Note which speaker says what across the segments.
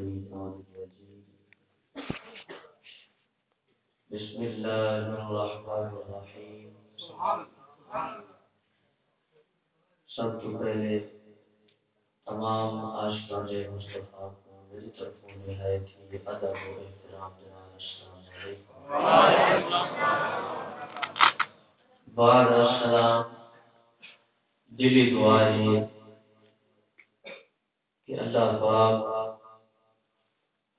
Speaker 1: الشيطان الرجيم بسم الله الرحمن الرحيم. سب تو پہلے تمام عاشقان مصطفیٰ کو میری طرفوں نہایت ہی ادب و احترام جناب، السلام علیکم. بعد السلام دلی دعا ہے کہ اللہ پاک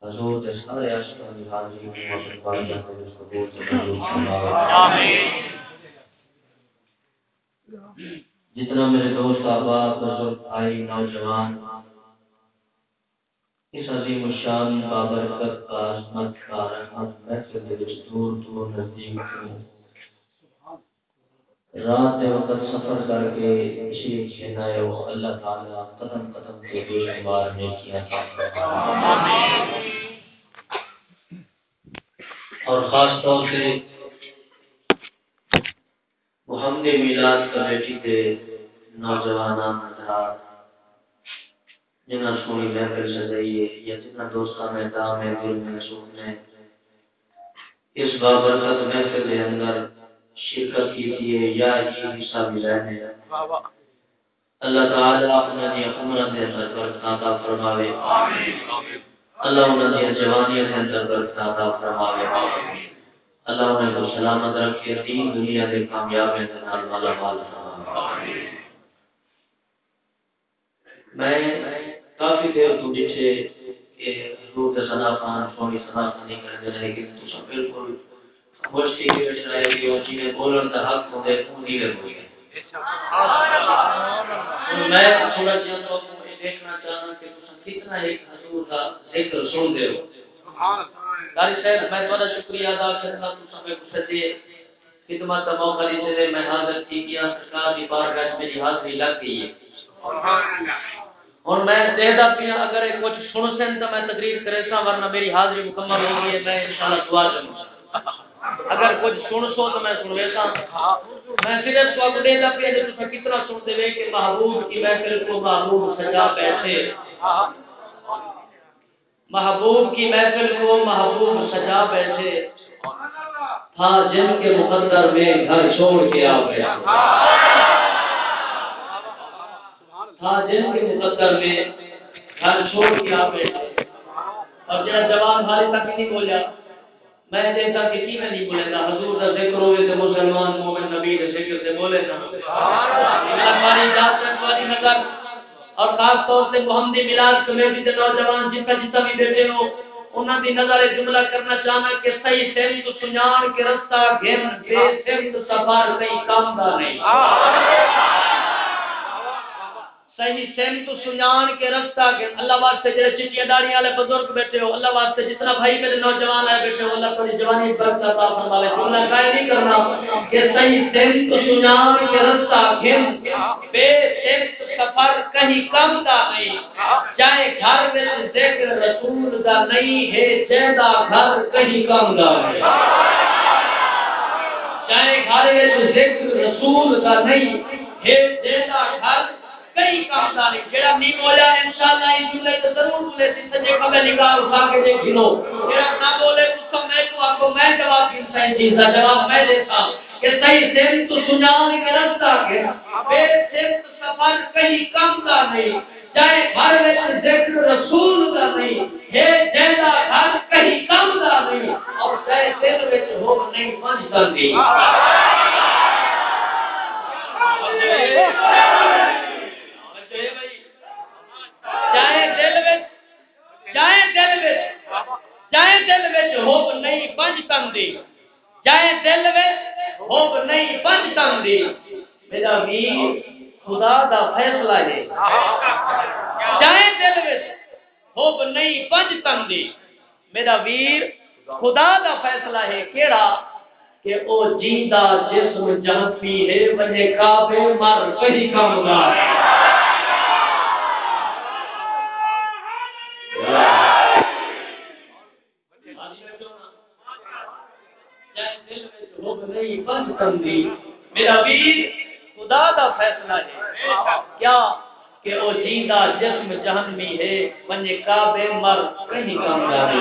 Speaker 1: حضور کے سارے عاشقان کی حاضری میں وقت پاک جاتے ہیں اس کو قبول سے قبول فرمائے جتنا میرے دوست احباب بزرگ بھائی، نوجوان، اس عظیم الشان بابرکت کا عظمت کا رحمت محفل کے دستور، دور، نزدیک ہوں رات وقت سفر کر کے اسی سے نئے ہو اللہ تعالیٰ قدم قدم کے بے شمار نے کیا۔ آمین۔ اور خاص طور سے محمد میلاد کمیٹی کے نوجوان حضرات جنہ سونی محفل سجائی ہے یا جنہ دوستان میں دام ہے دل میں سوکھ نے اس بابرکت محفل کے اندر شرکت کی تھی یا یہ حصہ بھی رہنے اللہ تعالیٰ اپنے نے عمرت برکت عطا فرماوے۔ اللہ انہوں نے جوانیت اندر برکت عطا فرماوے اللہ انہیں کو سلامت رکھے تین دنیا کے کامیاب انتظار والا مال فرماوے میں کافی دیر تو جیسے کہ حضور کے صدا خان سونی صدا خانی کرنے لیکن تو سب بالکل خوشی کی بچائے گی اور جنہیں بولن کا حق ہوں ان کی لگ ہوئی میں تھوڑا جہاں تو دیکھنا چاہنا کہ کتنا ایک حضور کا ذکر سن دے ہو؟ داری صاحب میں تھوڑا شکریہ ادا کرنا تم سمیں کچھ دیے خدمت کا موقع دیتے دے میں حاضر کی کیا سرکار کی بارگاہ میری حاضری لگ گئی ہے۔ اور میں دیدا پیا اگر کچھ سن سن تو میں تقریر کرے سا ورنہ میری حاضری مکمل ہو گئی ہے میں انشاءاللہ دعا کروں اگر کچھ سن سو تو میں سن لیتا میں صرف تو دیتا پیا تم کتنا سن دے کہ محبوب کی محفل کو محبوب سجا بیٹھے۔ محبوب کی محفل کو محبوب سجا بیٹھے۔ تھا جن کے مقدر میں گھر چھوڑ کے آ گیا۔ تھا جن کے مقدر میں گھر چھوڑ کے آ بیٹھے۔ اور جب جوان بھائی تک نہیں بولیا۔ میں دیتا کہ کی میں نہیں بولے گا؟ حضور کا ذکر ہوئے تو مسلمان مومن نبی کے ذکر سے بولے گا۔ ہماری ذات ہماری نظر۔ اور خاص طور سے محمد میلاد کمیٹی کے نوجوان جن کا جتنا بھی بیٹے ہو، انہاں دی نظر جملہ کرنا چاہنا کہ صحیح سیم تو سنجان کے رستہ گھن، بے سیم تو سفار نہیں، کام دا نہیں۔ صحیح سیم تو سنجان کے رستہ گھن۔ اللہ واسطے جڑے چٹیاں داڑیاں والے بزرگ بیٹھے ہو، اللہ واسطے جتنا بھائی میرے نوجوان آئے بیٹھے ہو، اللہ تھوڑی جوانی برکت عطا فرمائے جملہ قائم نہیں کرنا کہ صحیح سیم تو سنجان کے رستہ گھن، بے سیم تو سفر کہیں کم دا نہیں۔ چاہے گھر میں ذکر رسول دا نہیں ہے جیدہ گھر کہیں کم دا نہیں۔ چاہے گھر میں ذکر رسول دا نہیں ہے جیدہ گھر کئی کام داری جڑا نہیں بولا انشاءاللہ اس جملے تو ضرور بولے سی سجے کبے نگاہ اٹھا کے دیکھ لو جڑا نہ بولے، اس کو میں تو آپ کو میں جواب دوں صحیح چیز کا جواب میں دیتا ہوں۔ کہ صحیح سیم تو سنان کے رستہ بے سیم سفر کہیں کم کا نہیں چاہے گھر میں ذکر رسول کا نہیں ہے جیسا گھر کہیں کم کا نہیں، اور چاہے دل میں ہو نہیں منج کر دی چاہے دل میں چاہے دل میں چاہے دل میں ہوب نہیں پنج تن دی چاہے دل میں ہوب نہیں پنج تن دی میرا ویر خدا دا فیصلہ ہے۔ چاہے دل میں ہوب نہیں پنج تن دی میرا ویر خدا دا فیصلہ ہے کیڑا کہ او جیندہ جسم جہاں پی ہے وجہ کعبے مر کہیں کام گا۔ نہیں بند تندی میرا ویر خدا دا فیصلہ ہے۔ کیا کہ او جیندہ جسم جہنمی ہے ونجے کعبے مر کہیں کام داری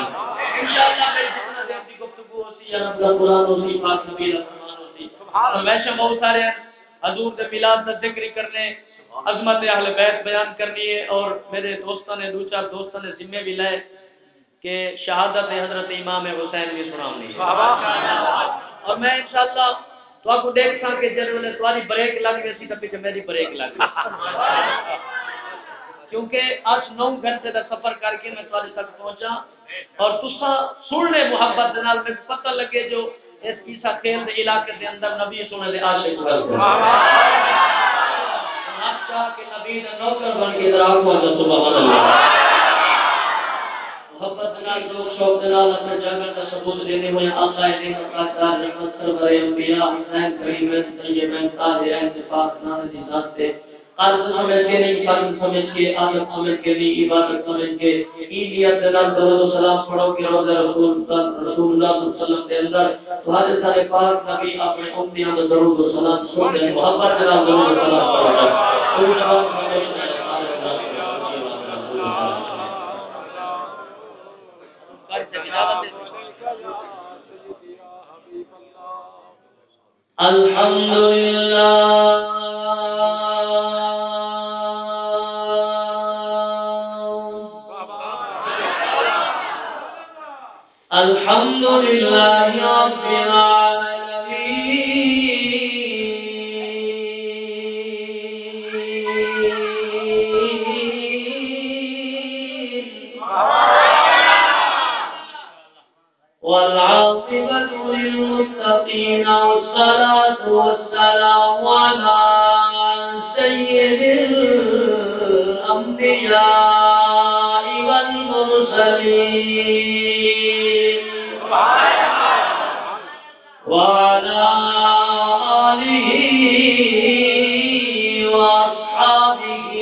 Speaker 1: انشاءاللہ میں جتنا دیر دی گفتگو ہوسی یا رب قرآن ہوسی پاک نبی رحمان ہوسی اور ویسے بہت سارے۔ حضور دے میلاد دا ذکر کرنے، عظمت اہل بیت بیان کرنی ہے۔ اور میرے دوستوں نے، دو چار دوستوں نے ذمہ بھی لائے کہ شہادت حضرت امام حسین بھی سناونی ہے۔ اور میں انشاءاللہ تو آپ کو دیکھ سا کہ جن ویلے تمہاری بریک لگ گئی سی تو میری بریک لگ گئی کیونکہ آج نو گھنٹے کا سفر کر کے میں تمہارے تک پہنچا اور تسا سننے محبت دے نال میں پتہ لگے جو اس کیسا کھیل دے علاقے دے اندر نبی سنے دے عاشق کرتے ہیں آپ چاہ کہ نبی دا نوکر بن کے آؤ تو سبحان اللہ۔ محبت نال ذوق شوق نال اپنے جاگر کا ثبوت دینے ہوئے اللہ نے مقدار رحمت سرور انبیاء حسین کریم طیبین طاہرین صفات نام دی ذات سے قلب سمجھ کے نہیں فرم سمجھ کے، عادت سمجھ کے نہیں، عبادت سمجھ کے۔ ایلیت دلال درود و سلام پڑھو کہ روز رسول رسول اللہ صلی اللہ علیہ وسلم کے اندر تمہارے سارے پاک نبی اپنے امتیاں میں درود و سلام سن محبت دلال درود و سلام پڑھو۔ الحمد لله الحمد لله رب العالمين للمتقين والصلاة والسلام على سيد الأنبياء والمرسلين. وعلى آله وأصحابه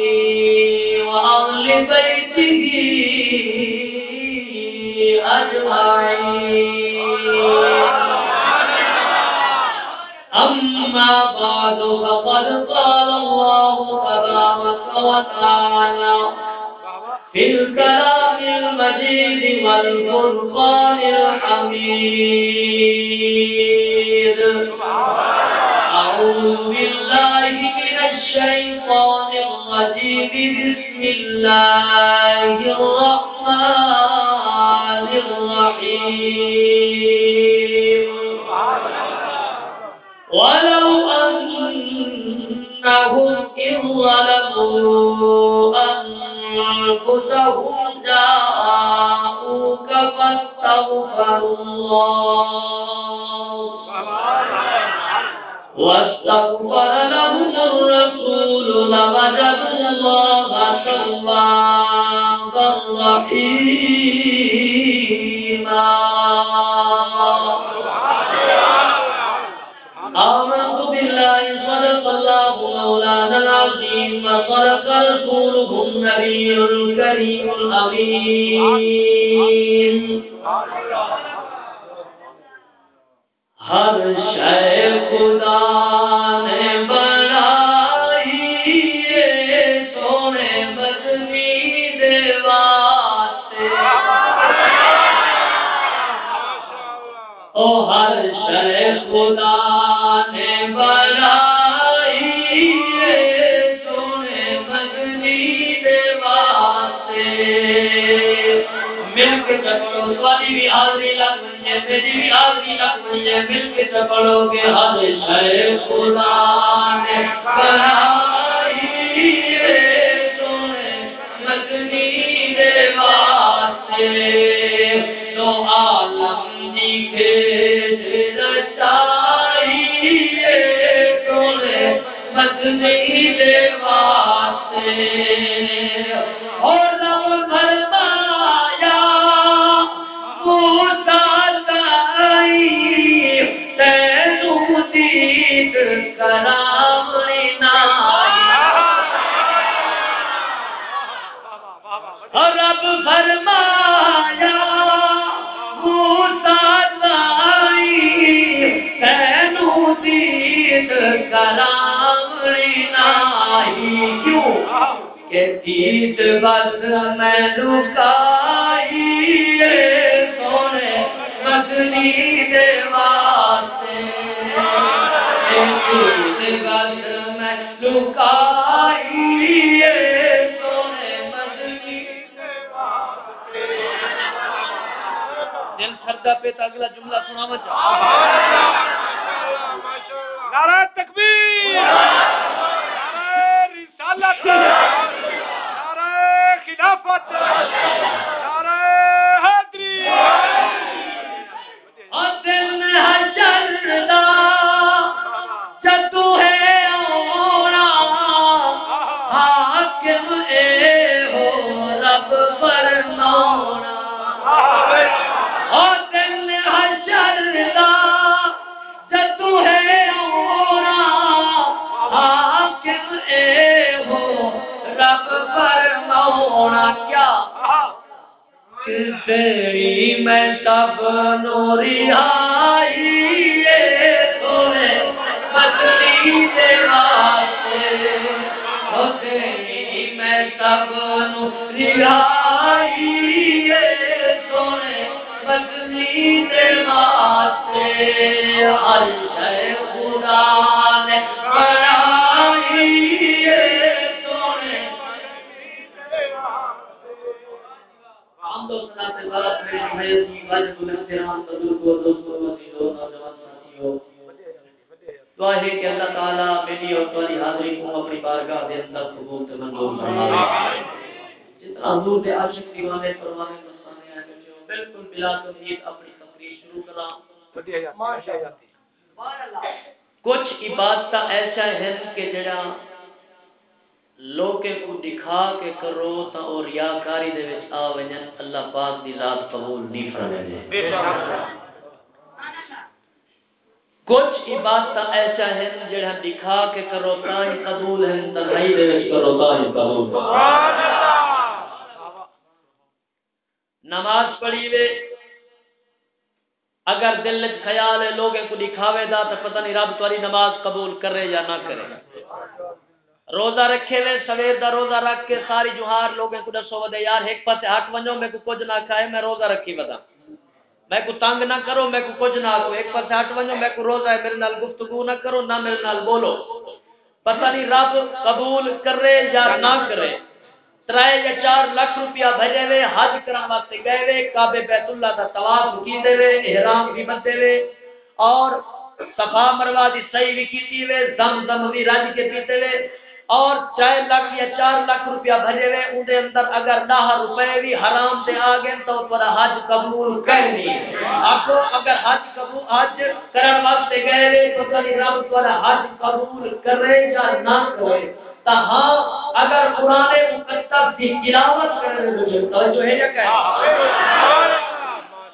Speaker 1: وأهل بيته أجمعين. أما بعد، فقد قال الله تبارك وتعالى في الكلام المجيد والفرقان الحميد. أعوذ بالله من الشيطان الرجيم. بسم الله الرحمن الرحيم. ہر شے خدا نے بنائی ہے۔ سونے بدنی دے واسطے او ہر شے خدا نے بنائی ہے۔ سونے بدنی دے واسطے مل کے چکرو سواری بھی حاضری میری بھی حاضری لگ منجے مل کے چکرو کے ہر شے تیری میں سب نوری آئی تھوڑے بدلی دے سب نوری آئی تھوڑے بدلی دے واسطے اللہ خدا نے بنائی تھوڑے ہم لوگ سناتے غلط میری حیثی واجب الاحترام بزرگ و دوستو دعا ہے کہ اللہ تعالیٰ میری اور حاضری کو اپنی بارگاہ دے اندر قبول سے منظور فرمائے جتنا حضور کے عاشق دیوانے فرمانے ہیں بالکل بلا تمہید اپنی تقریر شروع کرا۔ کچھ عبادت ایسا ہے کہ جڑا لوکے کو دکھا کے کرو تا اور ریاکاری دے وچ آ ونجن اللہ پاک دی ذات قبول نہیں فرمائے۔
Speaker 2: بے شک۔
Speaker 1: کچھ عبادت ایسا ہے جڑا دکھا کے کرو تا ہی قبول ہے تنہائی دے وچ کرو تا ہی قبول
Speaker 2: سبحان اللہ۔
Speaker 1: نماز پڑھی وے اگر دل وچ خیال ہے لوگے کو دکھاوے دا تو پتہ نہیں رب تمہاری نماز قبول کرے یا نہ کرے۔ روزہ رکھے وے سویر دا روزہ رکھ کے ساری جوہار لوگوں کو دسو ودے یار ایک پاسے ہٹ ونجو میں کو کچھ نہ کھائے میں روزہ رکھی ودا میں کو تنگ نہ کرو، میں کو کچھ نہ کو ایک پاسے ہٹ ونجو، میں کو روزہ ہے، میرے نال گفتگو نہ کرو، نہ میرے نال بولو۔ پتہ نہیں رب قبول کرے یا نہ کرے۔ ترائے یا چار لاکھ روپیہ بھجے وے، حج کرن واسطے گئے وے، کعبے بیت اللہ دا طواف کیتے وے، احرام بھی بندے وے۔ اور صفا مروا دی صحیح بھی کیتی وے، زم زم بھی رج کے پیتے وے۔ اور چار لاکھ یا چار لاکھ روپیہ بھجے ہوئے، ان دے اندر اگر دہ روپے بھی حرام سے آ گئے، تو پر حج قبول کرنی آخو اگر حج قبول، حج کرن واسطے گئے ہوئے، تو کبھی رب پر حج قبول کرے یا نہ کرے۔ تا ہاں اگر قرآن مقدس کی تلاوت کرے تو جو ہے یا کہ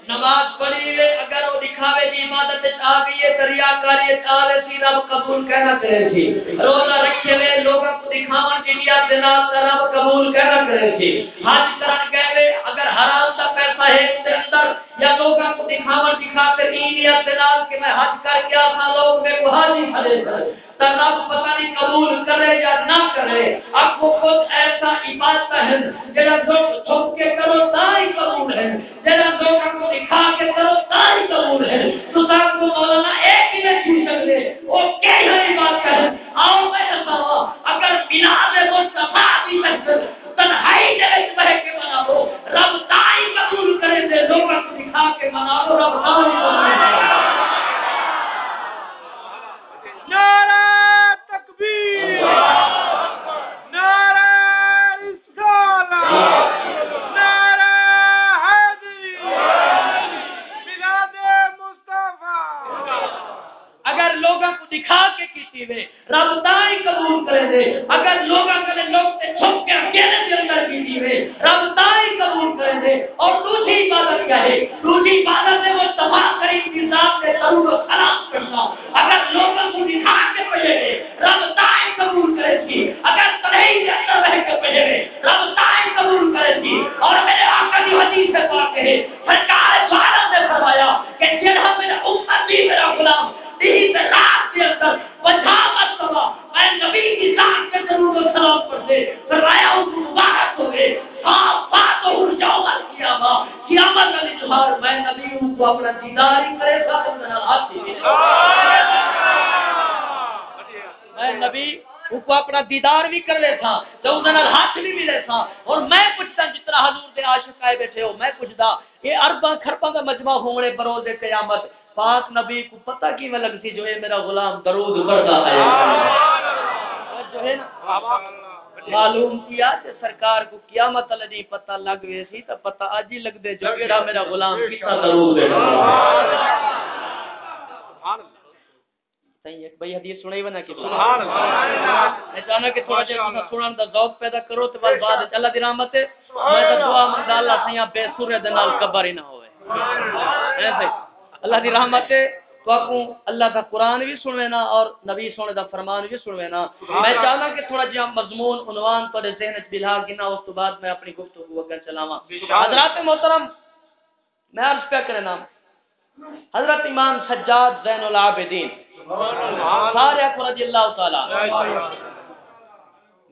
Speaker 1: نماز پڑھی وے اگر وہ دکھاوے دی عبادت آ گئی ہے، دریا کاری آوے سی رب قبول کہنا کرے سی روزہ رکھے وے لوگوں کو دکھاون دی نیت دے نال رب قبول کہنا کرے سی حج کرن گئے وے اگر حرام دا پیسہ ہے اس دے اندر، یا لوگوں کو دکھاون دکھاتے دی نیت دے نال کہ میں حج کر کے آسا لوگ میں کو حاجی کھڑے کر تو رب پتہ نہیں قبول کرے یا نہ کرے۔ اب وہ خود ایسا عبادت ہے جڑا لوگ چھپ کے کرو تائی قبول ہے جڑا لوگوں کو دکھا کے کرو تائی قبول ہے تو سب کو مولانا ایک ہی نہیں چھو سکتے وہ کئی ہری بات کر آؤ میں بتاؤ اگر بنا دے وہ صفا بھی سکتے تنہائی دے اس طرح کے بنا دو رب تائی قبول کرے دے لوگوں کو دکھا کے بنا دو رب تائی قبول کرے
Speaker 2: نعرہ تکبیر نعرہ رسالت نعرہ حیدری میلاد مصطفیٰ
Speaker 1: اگر لوگوں کو دکھا کے کیتی وے رب تائی قبول کرے دے اگر لوگوں کے لوگ سے چھپ کے اکیلے کے اندر کیتی وے رب تائی قبول کرے دے اور دوسری عبادت کیا ہے دوسری عبادت ہے وہ تباہ کریم کی ذات سے ضرور و سلام کرنا اگر لوگوں کو دکھا کے پڑھے دے رب تائی قبول کرے گی اگر تنہی کے اندر رہ کے پڑھے دے رب تائی قبول کرے گی اور میرے آقا کی حدیث سے پاک ہے سرکار بھارت نے فرمایا کہ جنہا میرا امت بھی میرا غلام تین رات کے اندر پچھاوت سوا میں نبی کی ذات کے ضرور و سلام پڑھتے فرمایا اس مبارک ہوئے صاف بات ہو قیامت علی جوہر میں نبی ہوں کو اپنا دیدار ہی کرے تھا تو میں ہاتھ ہی ملے میں نبی ان کو اپنا دیدار بھی کر ہاتھ بھی ملے تھا اور میں پوچھتا جتنا حضور دے عاشق آئے بیٹھے ہو میں پوچھتا یہ ارباں کھرباں کا مجمع ہونے بروز قیامت پاک نبی کو پتہ کی میں لگتی جو یہ میرا غلام درود پڑھتا ہے جو ہے نا؟ معلوم کیا کہ سرکار کو قیامت علی پتہ لگ وے سی تو پتہ اج ہی لگ دے جو میرا غلام کتا درود دے صحیح ہے بھائی حدیث سنائی بنا کہ
Speaker 2: سبحان اللہ۔
Speaker 1: میں چاہنا کہ تھوڑا جہا تساں سنن دا ذوق پیدا کرو تے بس بعد اللہ دی رحمت ہے۔ میں تے دعا منگدا اللہ سیاں بے سورے دے نال قبر ہی نہ ہوئے۔ ایسے اللہ دی رحمت ہے۔ تو آپ اللہ کا قرآن بھی سنوے نا اور نبی سونے دا فرمان بھی سنوے نا۔ میں چاہنا کہ تھوڑا جہا مضمون عنوان تو ذہن وچ بلا گنا اس تو بعد میں اپنی گفتگو اگر چلاواں۔ حضرات محترم میں عرض پہ کرنا حضرت امام سجاد زین العابدین۔ سارے رضی اللہ تعالی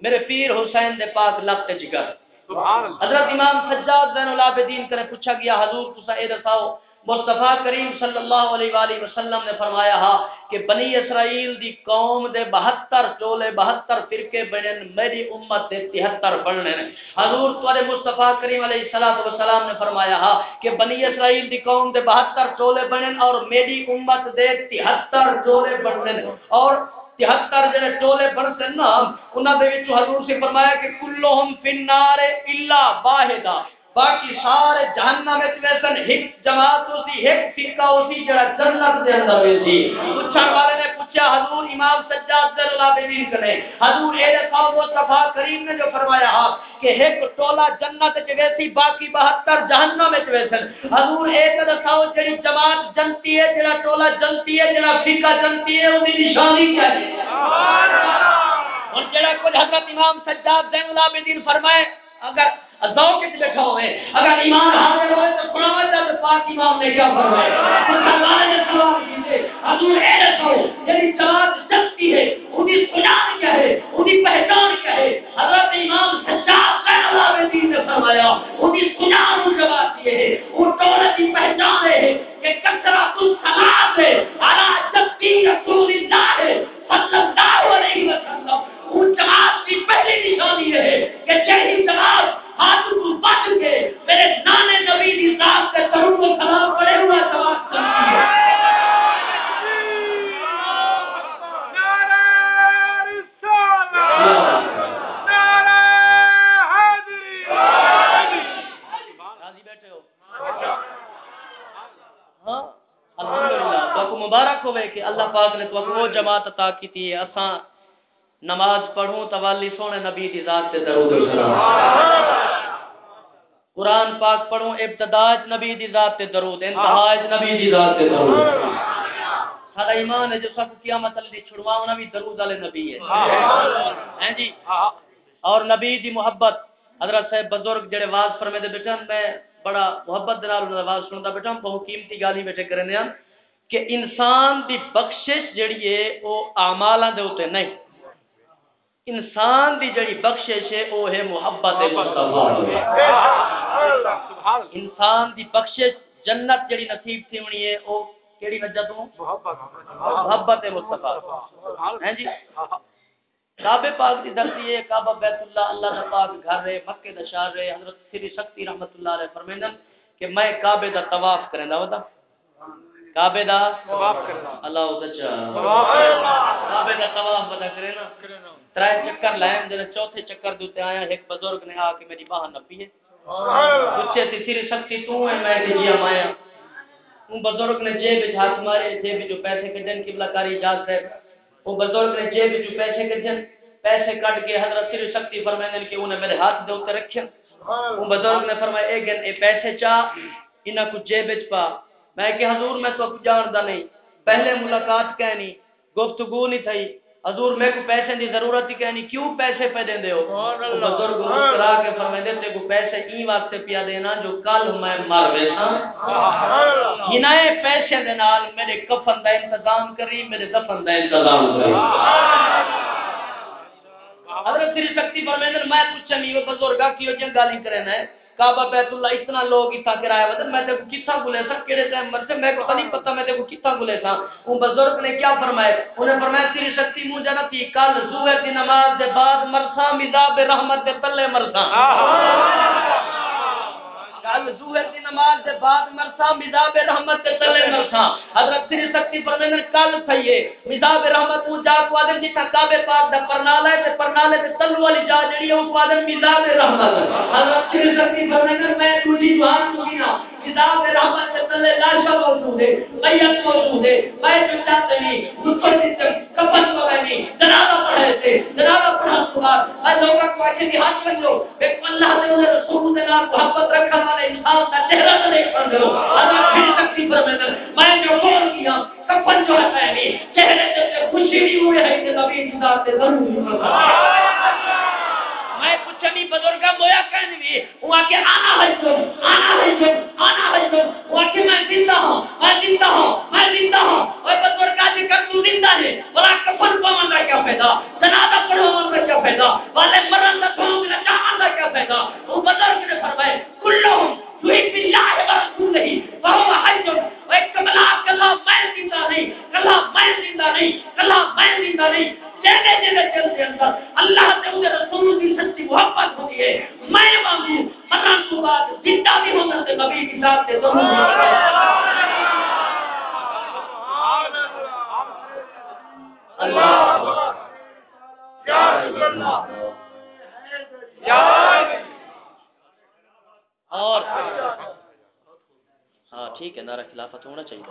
Speaker 1: میرے پیر حسین دے پاک لخت جگر۔ حضرت امام سجاد زین العابدین کرے پوچھا گیا حضور تسا اے دساؤ مصطفیٰ کریم صلی اللہ علیہ وآلہ وسلم نے فرمایا ہا کہ بنی اسرائیل دی قوم دے بہتر ٹولے بہتر فرقے بنن، میری امت دے تہتر بننے نے۔ حضور تورے مصطفیٰ کریم علیہ الصلوۃ والسلام نے فرمایا ہا کہ بنی اسرائیل دی قوم دے بہتر ٹولے بنن اور میری امت دے تہتر ٹولے بننے نے۔ اور تہتر جڑے ٹولے بنتے نا، انہاں دے وچ حضور سے فرمایا کہ کلہم فی النار الا واحدہ۔ باقی سارے جہنم وچ ویسن ایک جماعت ہوسی ایک فرقہ ہوسی جڑا جنت دے اندر ویسی پوچھن والے نے پوچھا حضور امام سجاد صلی اللہ علیہ وسلم کنے حضور اے دکھاؤ مصطفیٰ کریم نے جو فرمایا ہا کہ ایک ٹولا جنت وچ ویسی باقی 72 جہنم وچ ویسن حضور اے تے دکھاؤ جڑی جماعت جنتی ہے جڑا ٹولا جنتی ہے جڑا فرقہ جنتی ہے اون دی نشانی کیا ہے؟ اور جڑا کچھ حضرت امام سجاد زین العابدین فرمائے اگر ذوق کے بیٹھا ہوئے۔ اگر ایمان حاضر ہوئے تو قرآن اللہ جب پاک امام نے کیا فرمایا تو سرکار نے سوال کیجیے حضور اے رسول یعنی جماعت جلتی ہے انہی سنان کیا ہے انہی پہچان کیا ہے حضرت امام سجاد زین العابدین نے دین نے فرمایا انہی سنان ان جماعت یہ ہے ان دولت کی پہچان ہے کہ کثرت الصلاۃ ہے، علی جبتی رسول اللہ ہے۔ صلی اللہ علیہ وسلم ان جماعت کی پہلی نشانی ہے کہ چہری جماعت کے میرے نانے نبی ذات کے سلام پڑے ہوا کرتی ہے مبارک ہوئے کہ اللہ پاک نے تو وہ جماعت عطا کی تھی۔ اساں نماز پڑھوں توالی سونے نبی دی ذات سے درود و سلام۔ قرآن پاک پڑھوں ابتداج نبی دی ذات سے درود، انتہاج نبی دی ذات سے درود۔ سارا ایمان ہے جو سب قیامت علی چھڑواؤنا بھی درود علی نبی ہے۔ ہیں جی؟ اور نبی دی محبت۔ حضرت صاحب بزرگ جڑے واز فرمے دے بیٹھن میں بڑا محبت دے نال انہاں واز سندا بیٹھا بہت قیمتی گالی بیٹھے کرنے ہیں کہ انسان دی بخشش جڑی ہے او اعمالاں دے اوتے نہیں۔ انسان دی جڑی بخشش ہے او ہے محبت مصطفی.
Speaker 2: سبحان
Speaker 1: انسان دی بخشش جنت جڑی نصیب تھی ہونی ہے او کیڑی وجہ تو؟ محبت. مصطفی. ہیں جی؟ کعبے پاک دی دھرتی ہے کعبہ بیت اللہ اللہ دا پاک گھر ہے مکے دا شہر ہے حضرت سری شکتی رحمت اللہ علیہ فرمیندن کہ میں کعبے دا طواف کرندا ہوتا؟ کعبے دا
Speaker 2: طواف کرنا
Speaker 1: اللہ اچھا
Speaker 2: طواف کرنا
Speaker 1: کعبے دا طواف بتا کرے نا ترائے چکر لائم جب چوتھے چکر دوتے آیا، ایک بزرگ نے آ کے میری باہ نپی ہے۔ پوچھے تھی سری شکتی تو ہے، میں کہ جی مایا ان بزرگ نے جیب وچ ہاتھ مارے، جیب جو پیسے کے دن قبلہ کاری اجازت ہے۔ وہ بزرگ نے جیب جو پیسے کے دن پیسے کٹ کے حضرت سری شکتی فرمائیں کہ انہیں میرے ہاتھ دے اوتے رکھیا۔ وہ بزرگ نے فرمایا، اے گن، اے پیسے چا، انہاں کو جیب وچ پا۔ میں کہ حضور، میں تو جاندا نہیں، پہلے ملاقات کہنی، گفتگو نہیں تھی حضور میں کو پیسے دی ضرورت ہی کہنی کیوں پیسے پہ دین دے ہو؟ بزرگ مسکرا کے فرمائے دے تے کو پیسے ای واسطے پیا دینا جو کل میں مر ویساں ہنائے پیسے دے نال میرے کفن دا انتظام کری میرے دفن دا انتظام کری۔ حضرت سری شکتی فرمائے میں پوچھا نہیں وہ بزرگا کیوں جن گالی کرے نا کعبہ بیت اللہ اتنا لوگ اتنا کرایہ بدل میں تے کو کتھا گلے سا کیڑے تے مر سے میں کو نہیں پتہ میں تے کو کتھا گلے سا؟ وہ بزرگ نے کیا فرمایا؟ انہیں فرمایا، تیری شکتی مو تھی کل زوہر دی نماز دے بعد مرسا مزاب رحمت دے تلے مرسا۔ کل زوہر دی نماز دے بعد مرسا مزاب رحمت دے تلے مرسا۔ حضرت تیری شکتی فرمائے کل تھئیے مزاب رحمت وہ جا کو آدم جتا کعبے پاک دا پرنالے تے پرنالے تے تلو والی جا جڑی ہے کو آدم مزاب رحمت۔ حضرت تیری شکتی فرمائے میں تجھی جوان تو نہ کتاب رحمت سے تلے لاشا موجود ہے میت موجود ہے میں جو چاہتے نہیں دوسرے دن تک کفن پڑھے نہیں جنازہ پڑھے تھے جنازہ پڑھا سوار میں لوگوں کو آگے بھی ہاتھ میں لو ایک اللہ نے انہیں رسول کے نام محبت رکھا والے انسان کا چہرہ تو دیکھ کر دو اللہ پھر تکتی پر میں میں جو قول کیا، کفن جو ہے میں بھی چہرے سے خوشی بھی ہوئے ہے کہ نبی انسان سے ضرور۔ میں کچھ نہیں بزرگا مویا کہنے بھی، وہ کے آنا ہے جو آنا ہے جو آنا ہے جو وہ کے میں زندہ ہوں، میں زندہ ہوں، میں زندہ ہوں۔ اور بزرگا جی کب تو زندہ ہے، بڑا کفن پاون کا کیا پیدا جنازہ پڑھاون کا کیا پیدا والے مرن نہ تھوں نہ چاہن کا کیا پیدا وہ بزرگ نے فرمائے کلہم تو ایک ورسوله وهو حي ایک کملا کلا میں زندہ نہیں کلا میں زندہ نہیں کلا میں زندہ نہیں جیسے جیسے چل کے اندر اللہ سے مجھے رسول کی سچی محبت ہوتی ہے میں مانگوں مرن کے بعد زندہ بھی ہوں سے نبی کی ذات سے ضرور
Speaker 2: اللہ یا رسول اللہ یا
Speaker 1: اور ہاں ٹھیک خلافت ہونا چاہیے۔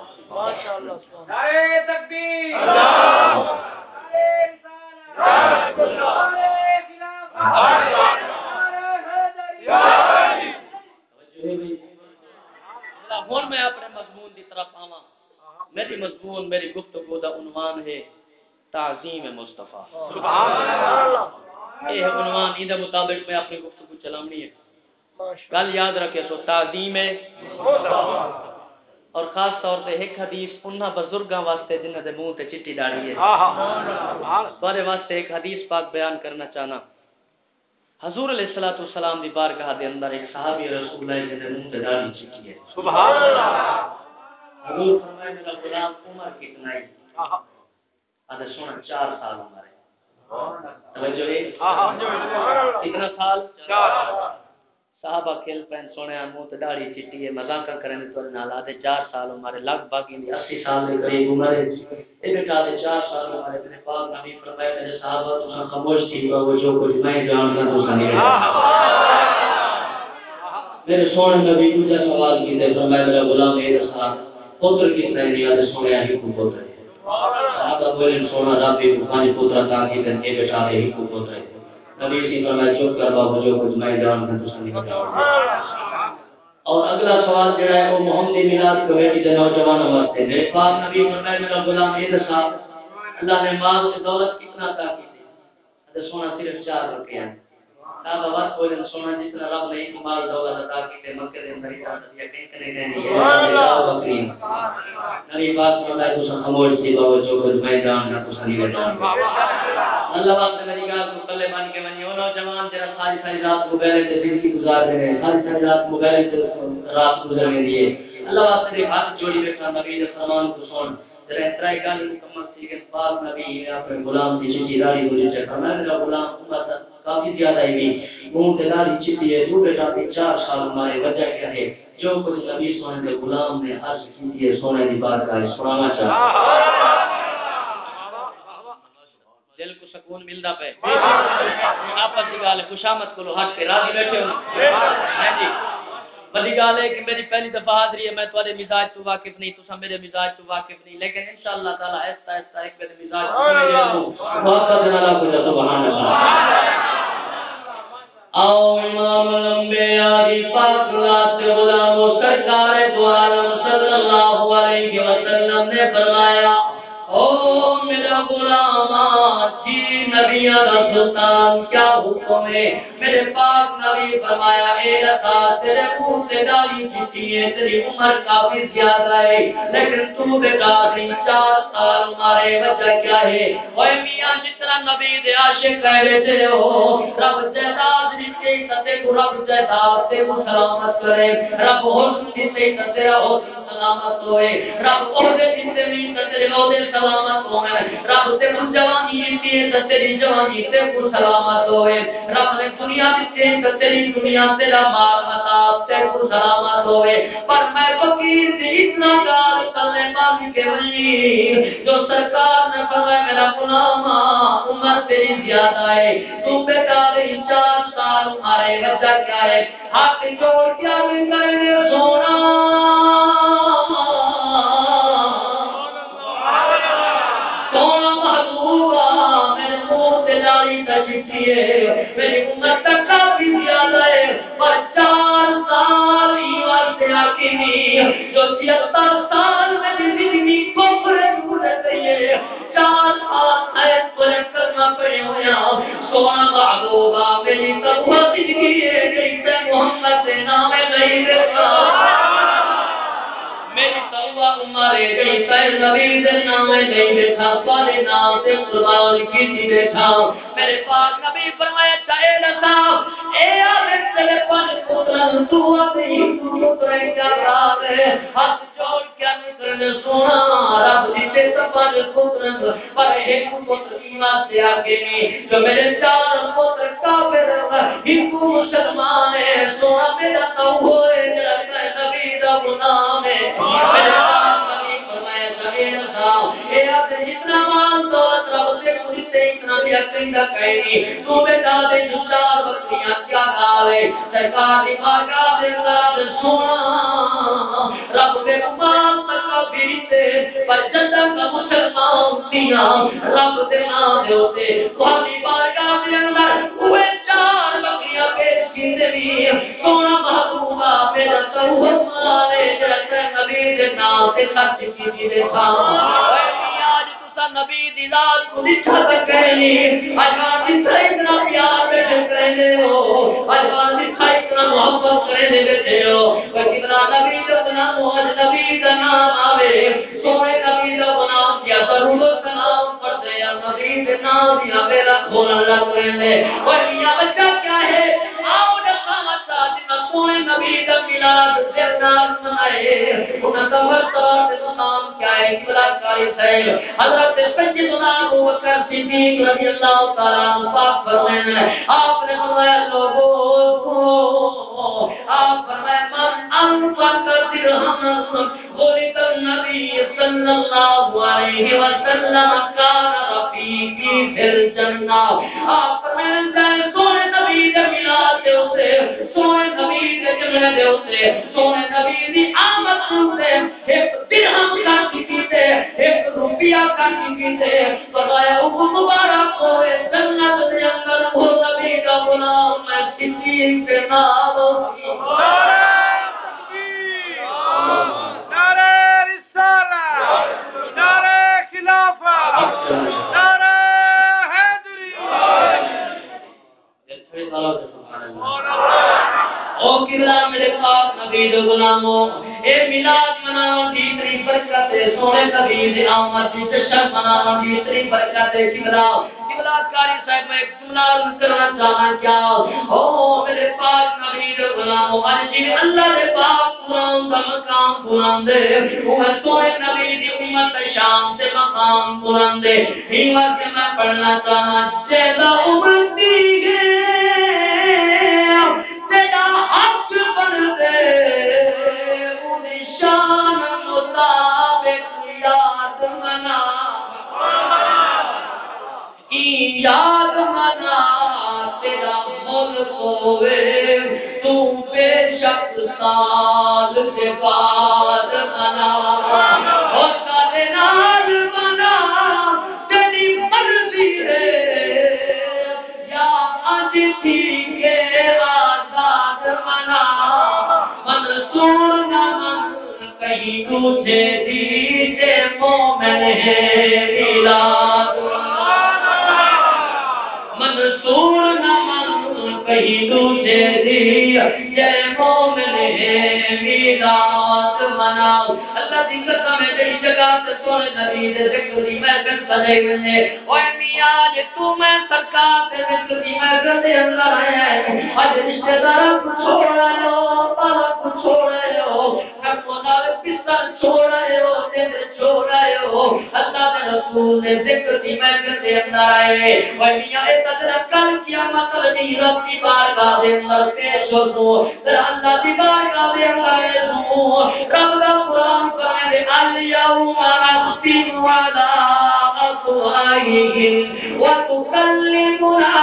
Speaker 1: ہوں میں اپنے مضمون کی طرف آواں۔ میری مضمون میری گفتگو دا عنوان ہے تعظیم مصطفیٰ۔ یہ عنوان ان مطابق میں اپنی گفتگو چلاونی ہے۔ گل یاد رکھے سو تعظیم ہے اور خاص طور سے ایک حدیث انہاں بزرگاں واسطے جنہاں دے منہ تے چٹی داڑھی ہے۔ بارے واسطے ایک حدیث پاک بیان کرنا چاہنا۔ حضور علیہ الصلوۃ والسلام دی بارگاہ دے اندر ایک صحابی رسول اللہ جے منہ تے داڑھی چٹی ہے۔
Speaker 2: سبحان اللہ۔
Speaker 1: حضور فرمائے میرا غلام عمر کتنا ہے ادھر سونا چار سال ہمارے توجہ۔ ہے کتنا سال۔ صحابہ کھیل پہن سونے منہ تے داڑھی چٹی ہے، مذاق کرنے تو نال آدھے چار سال ہمارے لگ بھگ ان اسی سال کے قریب عمر ہے یہ بیٹا آدھے چار سال ہمارے میرے پاک نبی فرمائے میرے صحابہ تو خاموش تھی، وہ جو کچھ میں جانتا تو نہیں میرے سونے نبی دوسرا سوال کی تے فرمایا میرا غلام ہے رسا پتر کس طرح نہیں آدھے سونے ہی کو پتر صحابہ بولے، سونا رابی بخاری پتر تا کی تے یہ بیٹا ہے کو پتر ہے نبی اسی فرمایا چپ کر بابا جو کچھ میں جانتا تو نہیں اور اگلا سوال جڑا ہے، وہ محمد میلاد کمیٹی کے نوجوانوں واسطے میرے پاک نبی فرمائے میرا غلام یہ دسا اللہ نے مال سے دولت کتنا عطا کی تھی؟ ادھر سونا صرف چار روپے ہیں صاحب آواز کوئی نہ سونا جتنا رب نے ایک مال دولت عطا کی تھی مکے دے اندر ہی دیا کہیں کہیں نہیں ہے۔ اللہ۔ نبی پاک فرمائے تو سن خاموش تھی بابا جو کچھ میں جاننا تو سنی جاننا اللہ پاک سے میری گال کو کلے بن کے منی وہ نوجوان جرا ساری ساری رات کو بیلے تے کی گزار رہے ہیں۔ ساری ساری رات کو بیلے تے رات گزارنے دیے اللہ پاک سے ہاتھ جوڑی بیٹھا نبی دے فرمان کو سن۔ ذرا اترائی گل مکمل تھی کہ پاک نبی اپنے غلام کی چٹی داری مجھے چکا میں میرا غلام عمر کافی زیادہ ہی بھی منہ تے داری چٹی ہے تو بیٹا تے چار سال ہمارے وجہ کیا ہے؟ جو کچھ نبی سونے کے غلام نے عرض کی ہے سونے کی بات کا سنانا چاہتا دل کو سکون ملدا پے آپس دی گل خوشامد کو ہٹ کے راضی بیٹھے ہو۔ ہاں جی۔ بڑی گل ہے کہ میری پہلی دفعہ حاضری ہے، میں تھوڑے مزاج تو واقف نہیں تو میرے مزاج تو واقف نہیں، لیکن انشاءاللہ تعالی ایسا ایسا ایک میرے مزاج تو بہت کا جناب کو سبحان اللہ۔ او امام الانبیاء دی پاک ذات غلام و سرکار دو عالم صلی اللہ علیہ وسلم نے فرمایا او میرا غلام جی نبیوں کا سلطان کیا حکم ہے؟ میرے پاک نبی فرمایا، اے رتا تیرے منہ سے داڑھی چٹی ہے، تیری عمر کافی زیادہ ہے، لیکن تو بیٹا نہیں چار سال مارے وجہ کیا ہے؟ اوے میاں، جتنا نبی دے عاشق کہہ رہے ہو، رب جہاد دیتے تے کو رب جہاد تے کو سلامت کرے، رب حسن دیتے تے حسن سلامت ہوئے، رب عہدے دیتے نہیں تے عہدے سلامت ہوئے رب تے کو جوانی دیتی تے تیری جوانی تے کو سلامت ہوئے رب نے دنیا دیتے تے تیری دنیا تیرا مال متا تے کو سلامت ہوئے پر میں فقیر دی اتنا گال کرنے پاس کے ولی جو سرکار نے فرمایا میرا غلام عمر تیری زیادہ ہے۔ تو بیکار ہی چار سال ہمارے وجہ کیا ہے؟ ہاتھ جوڑ کیا بھی کرنے سونا۔ منہ سے کا چٹھی ہے۔ میری عمر تک کافی زیادہ ہے۔ پر چار سال ہی واسطے آکینی جو چھتر سال میری زندگی کو پورے دور گئی چار سال ہے پورے کرنا پڑے ہویا سونا بابو محبوبہ میری تقوی زندگی ہے۔ جیسے محمد کے نام نہیں دیتا میری توبہ عمرے گئی پہل نبی دے نام نہیں دیکھا پالے نام سے قربان کی جی تھی دیکھا میرے پاک نبی فرمایا چاہے لتا اے آلے تلے پل پترن تو آتے ہی تو پترے کیا رات ہے۔ ہاتھ جوڑ کیا نکرنے سونا، رب جی دیتے سپل پترن پر ایک پتر ایمان سے آگے نہیں جو میرے چار پتر کافر ہندو، مسلمان ہے سونا میرا تو ہوئے جلتا نبی دا غلام ہے میرے پاک نبی فرمایا چاہے لتا اے آلے جتنا مان دولت رب سے کچھ سے اتنا بھی عقیدہ کہنی تو بیٹا دے جو بکریاں کیا ڈالے سرکار دی بارگاہ دے اندر سونا رب دے مقام تک بیتے پر جنت کا مسلمان دیاں رب دے نام دے ہوتے تہاڈی بارگاہ دے اندر اوے چار بکریاں پیش کیتے بھی سونا محبوبہ میرا سروہ مالے جڑا نبی دے نام تے خرچ کیتی دے تھا اے نبی دی کو لکھا تک کہنی اجوان دی سا اتنا پیار بیٹھے کہنے ہو۔ اجوان دی سا اتنا محبت کرنے بیٹھے ہو۔ وہ نبی دا نام ہو نبی دا نام آوے۔ سونے نبی دا نام کیا ضرور کا نام پڑھتے یا نبی دا نام دیا میرا کھولا لگ رہے وہ میاں بچہ کیا ہے؟ آؤ نقامہ ساتھ سونے نبی دا ملاد جرنال منائے انہاں دا مرتبہ تے کاری حضرت سیدنا ابو بکر صدیق رضی اللہ تعالی عنہ پاک فرمائے ہیں۔ آپ نے فرمایا لوگوں آپ فرمائے من انفق درہم غلط النبی صلی اللہ علیہ وسلم کان رفیقی فی الجنہ۔ آپ فرمائے سونے نبی دے ملاد دے اسے، سونے نبی دے جملے دے اسے، سونے نبی دی آمد سے ایک درہم کا کسی روپیہ کا کسی سے فرمایا وہ مبارک ہوئے جنت دے اندر وہ نبی کا غلام میں کسی کے نام۔
Speaker 2: نعرہ رسالہ نعرہ خلافہ نعرہ حیدری۔
Speaker 1: او کبلا میرے پاس نبی دے غلاموں اے میلاد مناون دی اتنی برکت ہے سونے نبی دی آمد دی جشن مناون دی اتنی برکت ہے کبلا کبلا کاری صاحب ایک جملہ کرنا چاہاں کیا؟ او میرے پاس نبی دے غلاموں اج جی اللہ دے پاک قرآن دا مقام قرآن دے وہ سونے نبی دی امت شام دے مقام قرآن دے ہی وقت میں پڑھنا چاہاں جے جیدا امتی گے یاد منا تیرا ملک ہوئے تو بے شک سال کے بعد منا سارے نال منا تیری مرضی ہے یا آزاد منا منصور نہ من کہیں تجھے دیجے مومن ہے میلاد من کہیں دی یہ مومن ہے میلاد مناؤ اللہ دی قسم ہے جی جگہ تے سونے نبی دے ذکر دی محفل سجے ونے اوے میاں جے تو میں سرکار دے ذکر دی محفل دے اندر ہے۔ اج رشتہ دار چھوڑا لو، پالا چھوڑا لو۔ نکو نال پسر چھوڑا لو تے چھوڑا لو۔ اللہ دے رسول دے ذکر دی محفل دے اندر آئے اوے اے تجربہ کل قیامت دی رب دی بارگاہ دے اندر پیش ہو تو اللہ دی بارگاہ دے اندر اے رب دا قرآن کرے اليوم نختم على أفواههم وتكلمنا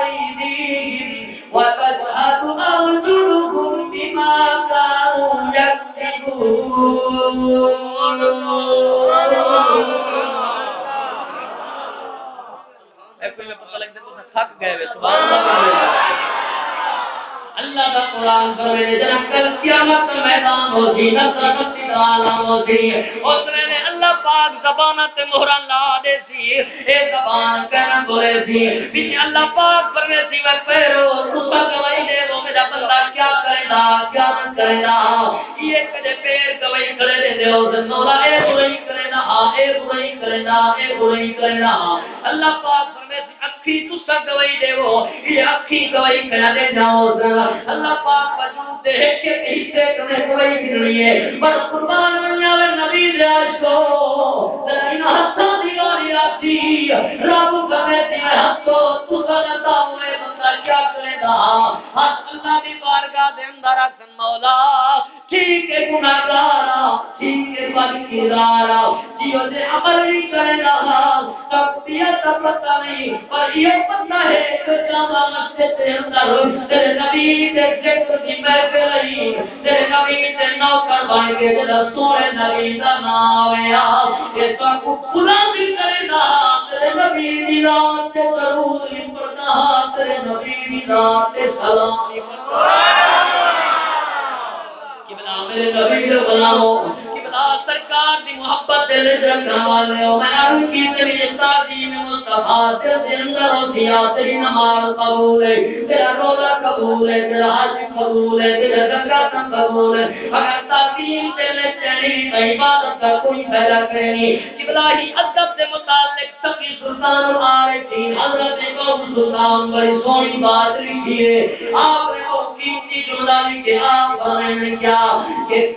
Speaker 1: أيديهم وتشهد أرجلهم بما كانوا يكسبون. پتہ لگتا تو تھک گئے سبحان اللہ اللہ کا قرآن کرے جناب کل قیامت کا میدان ہو جی نصر نصر عالم ہو جی اس نے پاک زبان تے مہران لا دے سی۔ اے زبان کہنا بولے سی۔ بیچ اللہ پاک پروے سی وے پیرو۔ رسا گوائی دے وہ میرا بندہ کیا کرے گا؟ کیا نہ کرے گا؟ یہ کدے پیر گوائی کرے دے دے۔ او مولا اے برائی کرے نا اے برائی کرے نا اے برائی کرے نا اللہ پاک پروے اکھی تسا گوائی دے یہ اکھی گوائی کرا دے جاؤ اللہ پاک وجود دے کے حصے کرنے کوئی بھی ہے۔ پر قربان دنیا میں نبی راج کو لیکن ہتھاں دی اور آتی۔ رب کرے دی ہتھوں تو سنتا ہوئے بندہ کیا کرے گا؟ ہاتھ اللہ دی بارگاہ دے اندر اکن مولا۔ ٹھیک ہے گناہگارا ٹھیک ہے بدکردارا جیو دے عمل نہیں کرے گا تب پتہ نہیں۔ پر یہ پتہ ہے کہ جانا مسجد دے اندر تیرے نبی دے ذکر کی محفل رہی تیرے نبی دے نوکر بن کے جڑا سونے نبی دا نام ہے۔ کہ تو کو پورا کرے گا، تیرے نبی دی رات تے درود نہیں تیرے نبی دی رات تے سلام نہیں میرے نبی دے بلاو سرکار دی محبت دل رکھنا والے ہو۔ میں ان کی تیری تعظیم مصطفیٰ دے اندر ہوتی تیری نماز قبول ہے تیرا روزہ قبول ہے تیرا حج قبول ہے تیرا زکات قبول ہے اگر تعظیم دل چڑھی تو عبادت کا کوئی پہلا کرنی کہ ہی ادب سے متعلق سکی سلطان العارفین حضرت قوم سلطان بڑی سونی بات لکھی ہے آپ نے وہ قیمتی جملہ لکھے آپ نے کیا کہ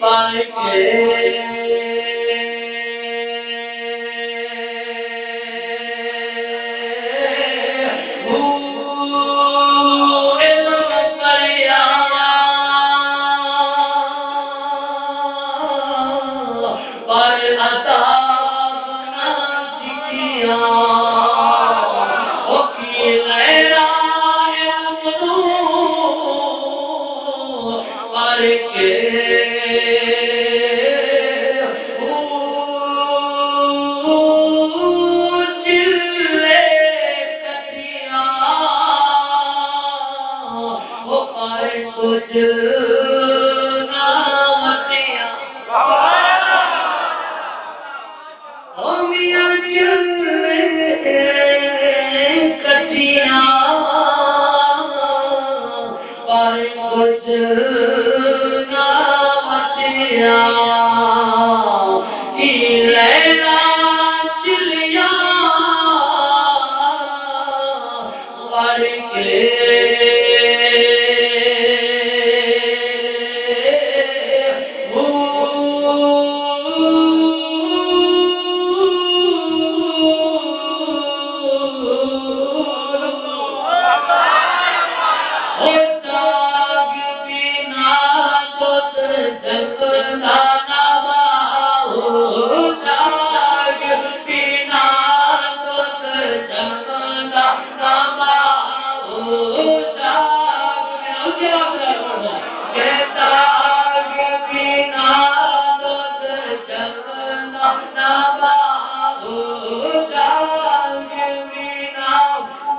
Speaker 1: پائے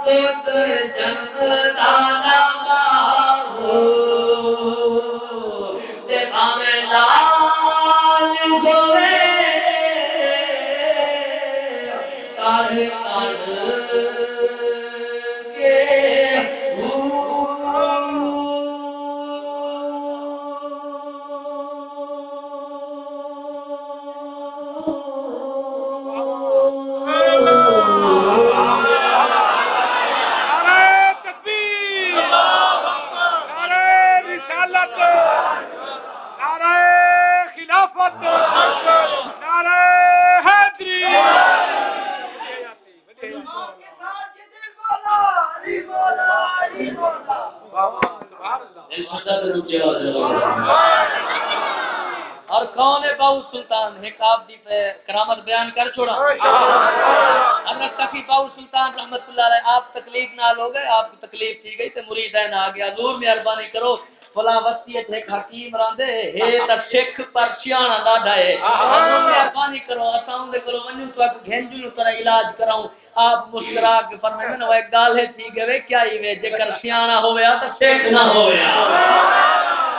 Speaker 1: پتر جنگ دانا بستی ہے ایک حکیم راندے ہے۔ تا سکھ پرچیاں دا ڈائے اپ مہربانی کرو اساں دے کول ونجو تو گھنجو تر علاج کراؤں۔ اپ مسکرا کے فرمائیں نو ایک گل ہے ٹھیک ہے کیا ہی وے جے کر سیاں ہویا تا سکھ نہ ہویا سبحان اللہ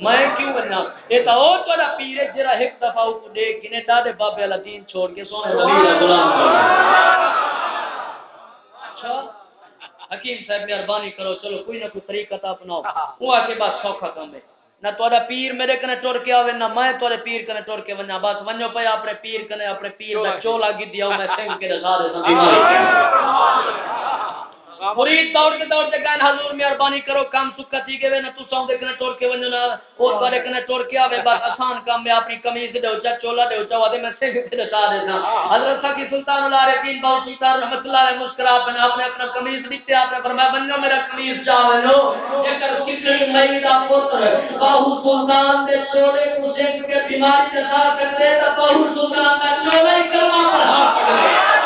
Speaker 1: میں کیوں بننا؟ اے تا او تڑا پیرے جڑا ایک دفعہ او کو دیکھ گنے دا دے بابے
Speaker 2: والا دین چھوڑ کے سونے نبی دا غلام
Speaker 1: اچھا حکیم صاحب مہربانی کرو چلو کوئی نہ کوئی طریقہ تا اپناؤ۔ او کے بعد سوکھا کم ہے۔ نہ تہاڈا پیر میرے کنے ٹر کے آوے نہ میں تہاڈے پیر کنے ٹر کے ونجا بس ونجو پے اپنے پیر کنے اپنے پیر دا چولا گدیا میں سنگ کے دا۔ دے سبحان اللہ مرید دور دے دور دے گان حضور مہربانی کرو کم سکتی کے وے نہ سوں دے کنے ٹور کے ونجو نہ او والے کنے ٹور کے آوے بس آسان کام میں اپنی قمیض دے اوچا چولا دے اوچا وعدے میں سے تے دتا دے نا حضرت صاحب کی سلطان العارفین باو سلطان رحمت اللہ علیہ مسکرا بنا اپ اپنا قمیض دتے اپ نے فرمایا بنو میرا قمیض جا ونو جے کر کتنی مئی دا پتر باو سلطان دے چولے مجھے کے بیماری دے ساتھ کرتے تا باو سلطان دا چولے ہی کروا پڑھا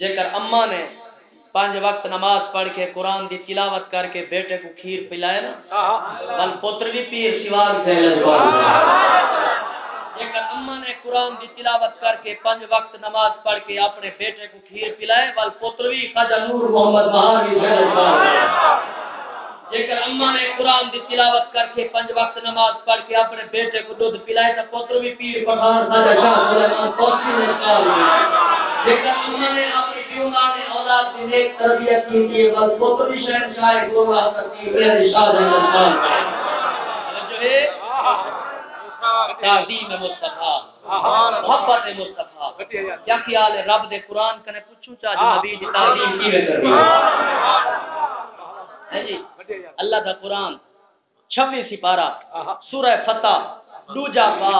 Speaker 1: جے کر اماں نے پانچ وقت نماز پڑھ کے قرآن دی تلاوت کر کے بیٹے کو کھیر پلائے نا، بل پتر بھی پیر شیوار سے جے کر اماں نے قرآن دی تلاوت کر کے پانچ وقت نماز پڑھ کے اپنے بیٹے کو کھیر پلائے، بل پتر بھی خواجہ نور محمد مہاوی سے جے کر اماں نے قرآن دی تلاوت کر کے پانچ وقت نماز پڑھ کے اپنے بیٹے کو دودھ پلائے، تو پتر بھی پیر پٹھان خواجہ شاہ سلیمان کوسی نے کہا لیکن نے اپنی اولاد کی نیک تربیت کی بس بھی شاہ کرتی ہے؟ تعظیم مصطفیٰ۔ محبت مصطفیٰ۔ کیا خیال ہے رب دے قرآن کنے پوچھو چاہ جو تعظیم کی ہے جی؟ اللہ دا قرآن چھوی سپارہ سورہ فتح دوجا پا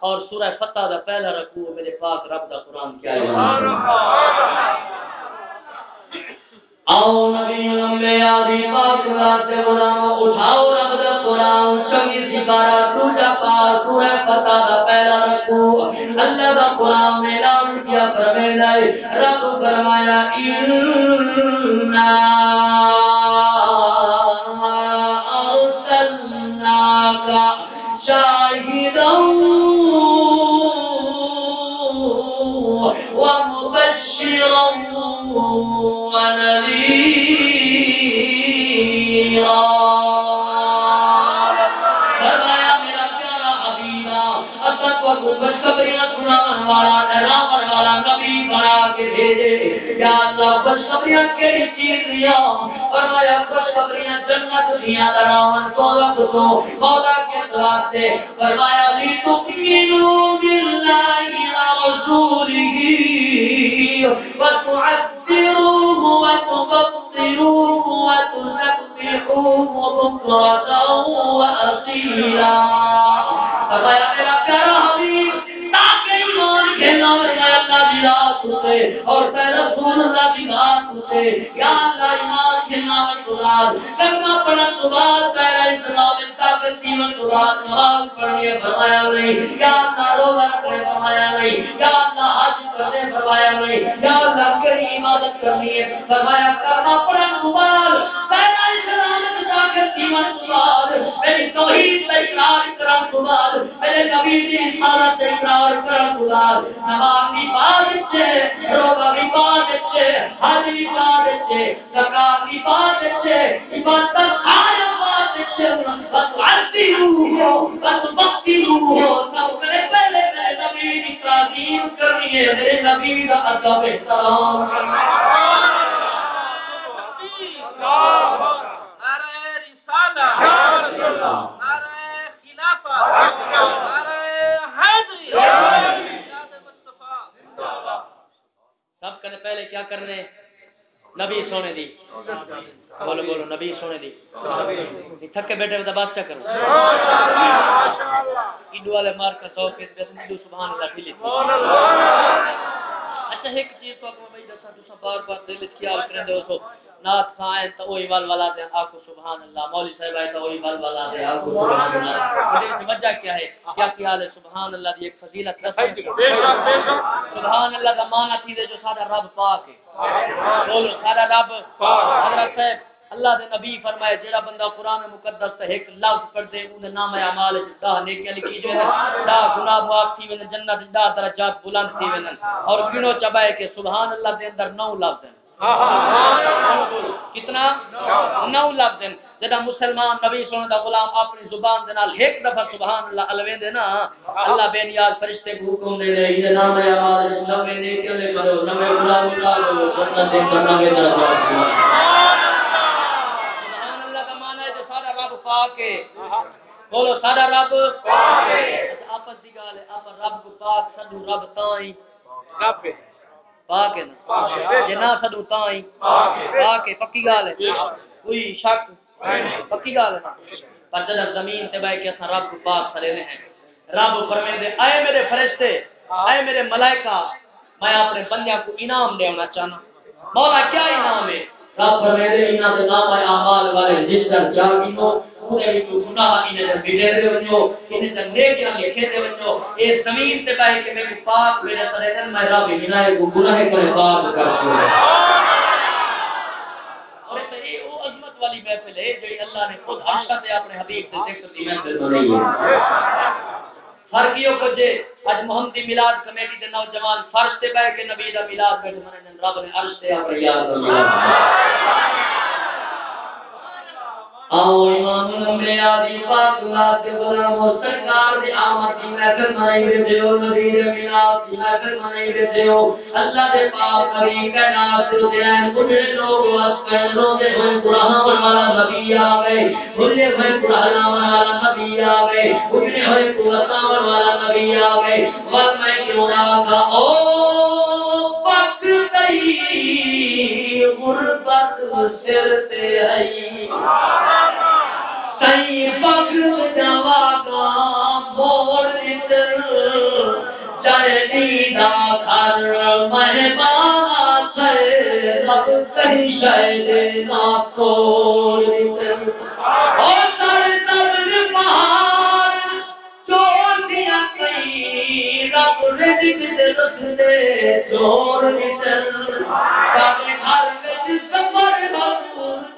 Speaker 1: اور سورہ فتح دا پہلا رکوع میرے پاس رب دا قرآن کیا ہے آؤ نبی لمبے آدھی پاک رات غلام اٹھاؤ رب دا قرآن۔ چنگی دوجا پا سورہ فتح دا پہلا رکوع۔ اللہ دا قرآن کیا رب فرمایا اننا شاہ والا ڈراون والا نبی بنا کے بھیجے۔ یا اللہ بس قبریاں کیڑی چیز دیا؟ فرمایا بس جنت دیا ڈراون تو رب تو، مولا کے واسطے فرمایا لی تؤمنوا بالله ورسوله وتعذروه وتبصروه وتسبحوه بكرة وأصيلا فرمایا، میرا پیارا حبیب ایمان اللہ رات اور پہ رسول اللہ یا اللہ ایمان پہلا اسلام طاقت نماز پڑھنے فرمایا نہیں۔ یا اللہ روزہ رکھنے فرمایا نہیں۔ یا اللہ حج کرنے فرمایا نہیں۔ یا اللہ کری عبادت کرنی ہے، فرمایا کرنا پڑھن تو پہلا اسلام طاقت دیون تو میری توحید کا اقرار کرن تو میرے نبی دی رسالت اقرار کرن تو نماز بھی بعد سے روزہ بھی بعد سے، حج بھی بعد سے، زکات بھی بعد سے، عبادت آیا بعد سے، بس عرضی ہو، بس بختی ہو۔ سب سے پہلے میرے نبی کی تعظیم کرنی ہے، میرے نبی کا ادب احترام۔ سب کرنے پہلے کیا کرنے؟ نبی سونے دی۔ بولو بولو، نبی سونے دی۔ تھکے بیٹھے ہوتا بات کیا کرو ایڈو والے مار کر سو کے بس ایڈو سبحان اللہ ڈیلی اچھا ایک چیز تو اپنا بھائی دسا تو بار بار دل وچ خیال کرن دے ہو نات کھائیں تو وہی ول ولا دے آکو سبحان اللہ مولوی صاحب آئے تو وہی ول ولا دے آکو سبحان اللہ۔ اس وجہ کیا ہے؟ کیا خیال ہے؟ سبحان اللہ دی ایک فضیلت رسول سبحان اللہ کا معنی تھی جو سارا رب پاک ہے۔ بولو سارا رب حضرت صاحب اللہ دے نبی فرمائے جڑا بندہ قرآن مقدس تے ایک لفظ پڑھ دے اون نام اعمال دا نیکیاں لکھی جو ہے دا گناہ معاف تھی ون جنت دا درجات بلند تھی ون اور گنو چبائے کہ سبحان اللہ دے اندر نو لفظ ہیں۔ کتنا؟ نو لفظ ہیں۔ جدا مسلمان نبی سنن دا غلام اپنی زبان دے نال ایک دفعہ سبحان اللہ الوین دے نا، اللہ بے نیاز فرشتے کو حکم دے دے، یہ نام اعمال وچ نوے نیکیاں لے کرو نوے گناہ نکالو جنت دے اندر نوے درجات سبحان اللہ کا معنی ہے جو سارا رب پاک ہے۔ بولو سارا رب پاک ہے۔ آپس دی گال ہے آپ رب پاک سدو رب تائیں۔ پاک ہے نا۔ جے نہ سدو پاک ہے پکی گال ہے۔ کوئی شک؟ پکی گال ہے۔ نا پر زمین تے رب کو پاک ہیں۔ رب اے میرے فرشتے اے میرے ملائکہ میں اپنے بندیاں کو انعام دینا چاہنا۔ مولا کیا انعام ہے؟ رب انہاں دے نام اعمال والے جس گینو انہیں بھی تو گناہ انہیں در بڑے دے ونجو انہیں در نیکیاں لکھے دے ونجو اے زمین تے بیٹھ کے میں پاک میرے سرے دن میں رب ہنائے کو گناہ کرے پاک کر چھوڑے اور اس یہ وہ عظمت والی محفل ہے جو اللہ نے خود عرشہ سے اپنے حبیب سے ذکر دی محفل بنائی ہے فرق یہ کو اج محمدی میلاد کمیٹی دے نوجوان فرش تے بیٹھ کے نبی دا میلاد بیٹھ منن رب نے عرش تے اپنے یاد فرمایا آؤ ایمان نمبر آدی پاک اللہ کے غلام و سرکار دی آمد کی محفل منائی دیتے ہو نبی دے کی محفل منائی دیتے ہو اللہ دے پاک نبی کا نام سے بڑھے لوگ واسکر روزے ہوئے قرآن والا نبی آوے۔ بھلے ہوئے قرآن والا نبی آوے۔ بھلے ہوئے قرآن والا نبی آوے۔ ور میں کیوں نہ تھا او پک گئی غربت سر تے آئی کئی فخر جوا کا موڑ نکل چڑی دا گھر مہمان سے رب کہیں شاید نہ چھوڑ اور سر تر پہاڑ چھوڑ دیا کئی، رب رزق دے رس دے چھوڑ نکل۔ سارے گھر میں سفر بھرپور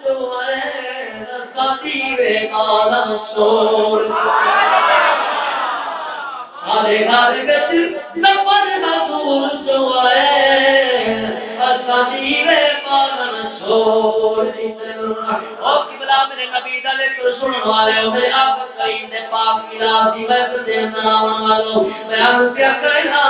Speaker 1: جو ہے ساتھی وے کالا سور گھر جو ہے ساتھی وے کالا رسول او قبلہ میرے نبی دا ذکر سنن والے ہو میرے آقا کریم نے پاک ملاد دی محفل دے اندر والو میں عرض کیا کرنا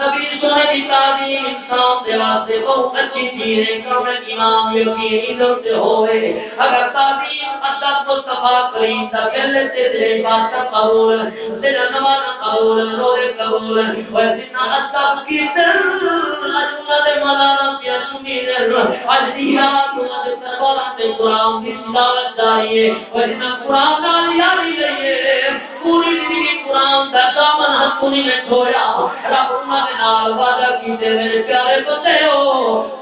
Speaker 1: نبی سنے دی تعلیم انسان دے واسطے بہت اچھی چیز ہے کہ امام یقین ادھر ہوئے اگر تعلیم ادب مصطفیٰ کریم دا پہلے سے دے عبادت قبول تیرا نماز قبول روزے قبول وزنا ادب کی در اللہ دے ملانا کیا سنی در اج دی قرآن دی تلاوت جاری ہے وزنا قرآن نال یاری پوری زندگی قرآن دا دامن ہتھونی نے چھوڑا رب انہاں دے نال وعدہ کیتے میرے پیارے بندے ہو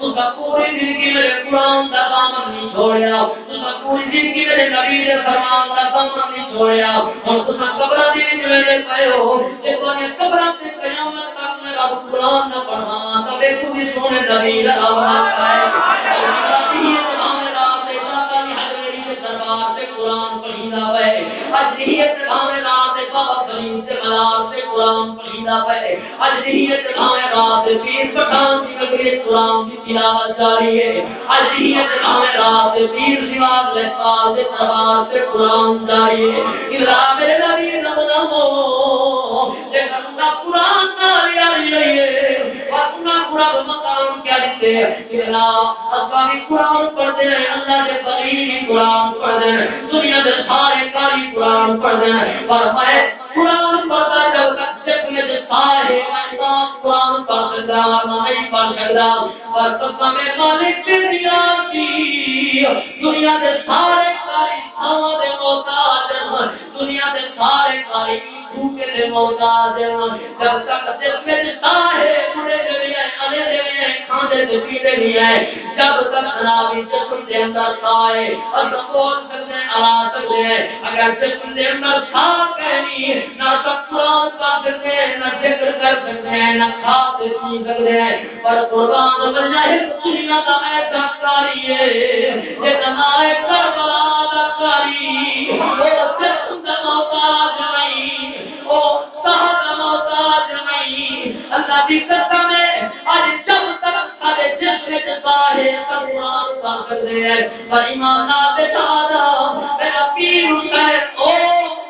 Speaker 1: تسا پوری زندگی میرے قرآن دا دامن نہیں چھوڑیا۔ تسا پوری زندگی میرے نبی دے فرمان دا دامن نہیں چھوڑیا۔ اور تسا قبر دی وچ میرے پئے ہو جے تواڈے قبر تے قیامت تک میں رب قرآن نہ پڑھاں جی تے ویکھو بھی سونے نبی دا آواز آئے دربار سے قرآن پڑھینا پے اجریت بھاوے رات بابا کریم سے ملار سے قرآن پڑھینا پے اجریت بھاوے رات پیر پٹھان کی نگری قرآن کی تلاوت جاری ہے اجریت بھاوے رات پیر سواد لہپال سے دربار سے قرآن جاری ہے ادھر میرے نبی رمضان ہو جے بندہ قرآن نہ یاری رہیے مقام کیا قرآن پڑھتے ہیں، اللہ کے قرآن پڑھتے ہیں، دنیا کے سارے کاری قرآن پڑھتے ہیں۔ پر میں قرآن پڑھتا جب تک سارے انسان قرآن پڑھ سکتا نہیں پڑھ سکتا۔ پر کے دیا کی، دنیا کے سارے کاری سارے محتاج دنیا کے سارے کاری بھوکے دے محتاج جب تک دل میں سارے ہیں کھانے دے پیتے بھی جب تک خرابی جسم کے اندر سائے اور بول سکتے آ سکتے ہیں۔ اگر جسم کے اندر سا کہنی نہ سب قرآن سکتے ہیں نہ ذکر کر سکتے ہیں، نہ کھاتے پی سکتے ہیں۔ پر قرآن بجائے دنیا کا ایسا کاری ہے، یہ نمائے کربلا دا کاری۔ وہ جسم کا محتاج نہیں وہ محتاج نہیں۔ اللہ کی قسم ہے آج جب تک سارے جسم کے سارے قرآن کا کرتے پر ایمان آتے دادا میرا پیر حسین او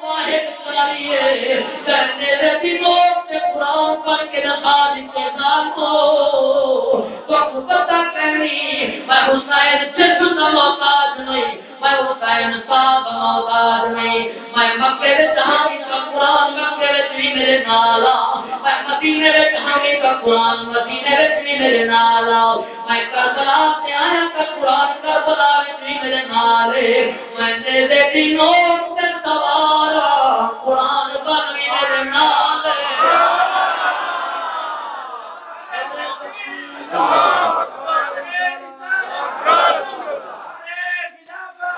Speaker 1: واحد چاہیے کرنے دے دنوں سے قرآن پڑھ کے نماز کے نام کو تو پتہ کرنی، میں حسین جسم کا محتاج نہیں۔ میں حسین صاحب محتاج نہیں میں مکے میں جہاں کا قرآن مکے میں بھی میرے نالا میں مدینے میں جہاں کا قرآن مدینے میں بھی میرے نالا میں کربلا سے آیا کا قرآن کربلا میں بھی میرے نالے میں دے دے دنوں سے سوارا قرآن بن بھی میرے نالے